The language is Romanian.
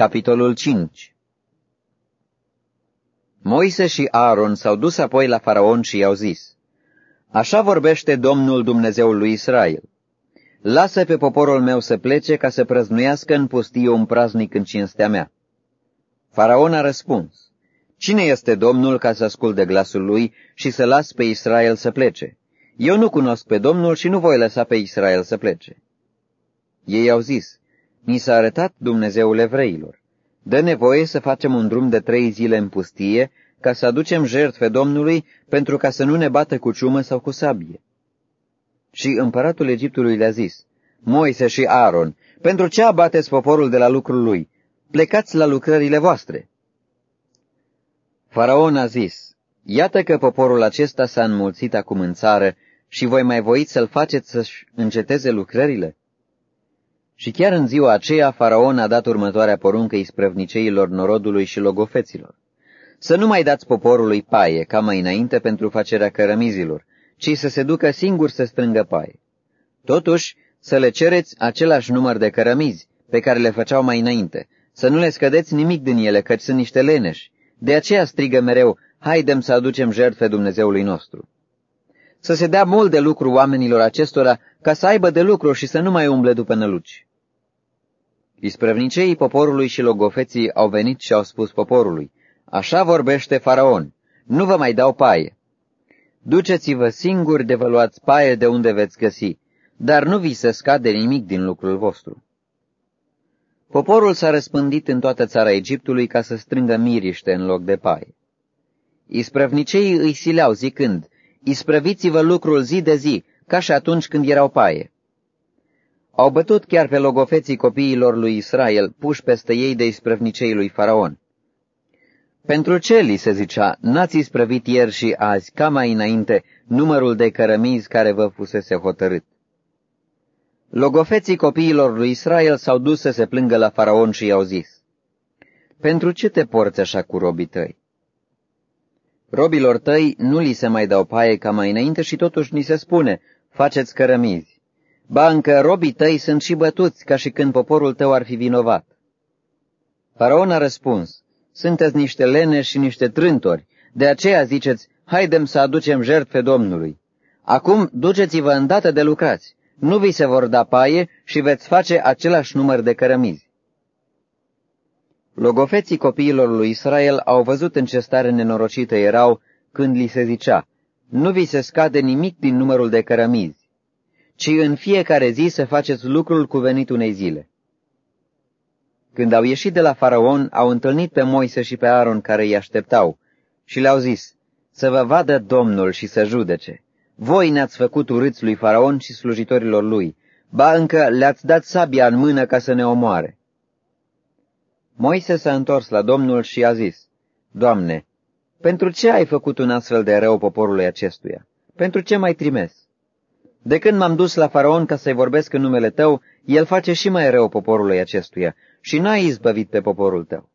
Capitolul 5 Moise și Aaron s-au dus apoi la faraon și i-au zis, Așa vorbește Domnul Dumnezeul lui Israel. Lasă pe poporul meu să plece ca să prăznuiască în pustie un praznic în cinstea mea. Faraon a răspuns, Cine este Domnul ca să ascult de glasul lui și să las pe Israel să plece? Eu nu cunosc pe Domnul și nu voi lăsa pe Israel să plece. Ei au zis, Ni s-a arătat Dumnezeul evreilor. Dă nevoie să facem un drum de trei zile în pustie ca să aducem jertfe Domnului pentru ca să nu ne bată cu ciumă sau cu sabie. Și împăratul Egiptului le-a zis, Moise și Aaron, pentru ce abateți poporul de la lucrul lui? Plecați la lucrările voastre. Faraon a zis, Iată că poporul acesta s-a înmulțit acum în țară și voi mai voiți să-l faceți să-și înceteze lucrările? Și chiar în ziua aceea, faraon a dat următoarea poruncă isprăvniceilor norodului și logofeților. Să nu mai dați poporului paie, ca mai înainte pentru facerea cărămizilor, ci să se ducă singur să strângă paie. Totuși, să le cereți același număr de cărămizi pe care le făceau mai înainte, să nu le scădeți nimic din ele, căci sunt niște leneși. De aceea strigă mereu, haidem să aducem jertfe Dumnezeului nostru. Să se dea mult de lucru oamenilor acestora, ca să aibă de lucru și să nu mai umble după năluci. Isprăvniceii poporului și logofeții au venit și au spus poporului, Așa vorbește faraon, nu vă mai dau paie. Duceți-vă singuri de vă luați paie de unde veți găsi, dar nu vi se scade nimic din lucrul vostru. Poporul s-a răspândit în toată țara Egiptului ca să strângă miriște în loc de paie. Isprăvniceii îi sileau zicând, Isprăviți-vă lucrul zi de zi, ca și atunci când erau paie. Au bătut chiar pe logofeții copiilor lui Israel, puși peste ei de isprăvnicei lui Faraon. Pentru ce, li se zicea, n-ați isprăvit ieri și azi, ca mai înainte, numărul de cărămizi care vă fusese hotărât? Logofeții copiilor lui Israel s-au dus să se plângă la Faraon și i-au zis, Pentru ce te porți așa cu robii tăi? Robilor tăi nu li se mai dau paie ca mai înainte și totuși ni se spune, faceți cărămizi. Ba încă robii tăi sunt și bătuți, ca și când poporul tău ar fi vinovat. Faraon a răspuns, sunteți niște lene și niște trântori, de aceea ziceți, haidem să aducem jertfe Domnului. Acum duceți-vă îndată de lucrați, nu vi se vor da paie și veți face același număr de cărămizi. Logofeții copiilor lui Israel au văzut în ce stare nenorocită erau când li se zicea, nu vi se scade nimic din numărul de cărămizi ci în fiecare zi să faceți lucrul cuvenit unei zile. Când au ieșit de la faraon, au întâlnit pe Moise și pe Aaron care îi așteptau și le-au zis, să vă vadă Domnul și să judece. Voi ne-ați făcut urâți lui faraon și slujitorilor lui, ba încă le-ați dat sabia în mână ca să ne omoare. Moise s-a întors la Domnul și a zis, Doamne, pentru ce ai făcut un astfel de rău poporului acestuia? Pentru ce mai trimes? De când m-am dus la faraon ca să-i vorbesc în numele tău, el face și mai rău poporului acestuia și n-ai izbăvit pe poporul tău.